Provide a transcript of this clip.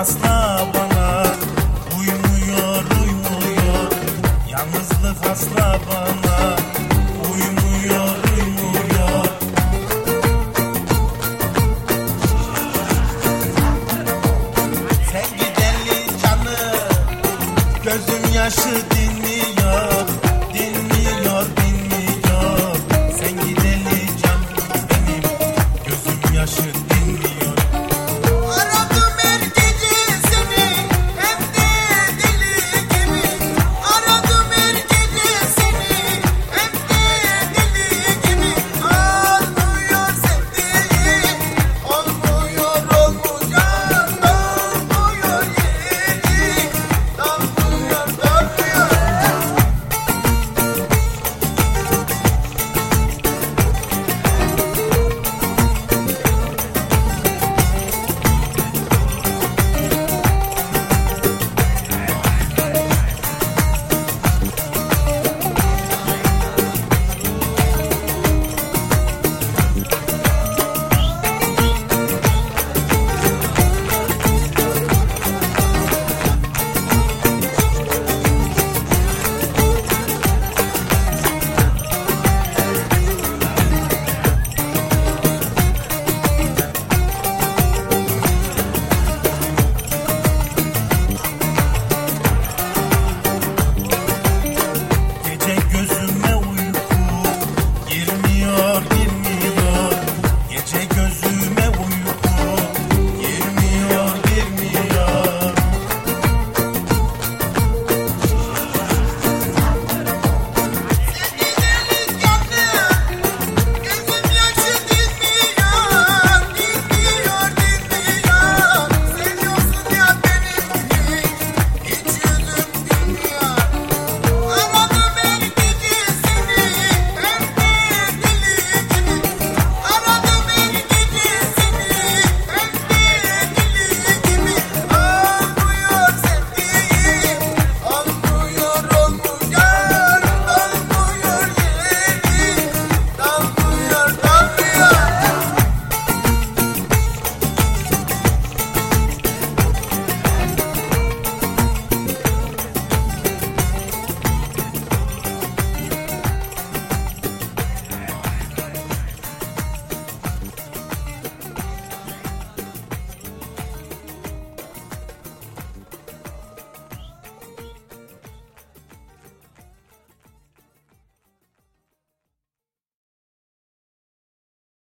asla bana. Uymuyor uymuyor Yalnızlık asla bana. Uymuyor uymuyor Sen gidelim canım gözüm yaşı değil.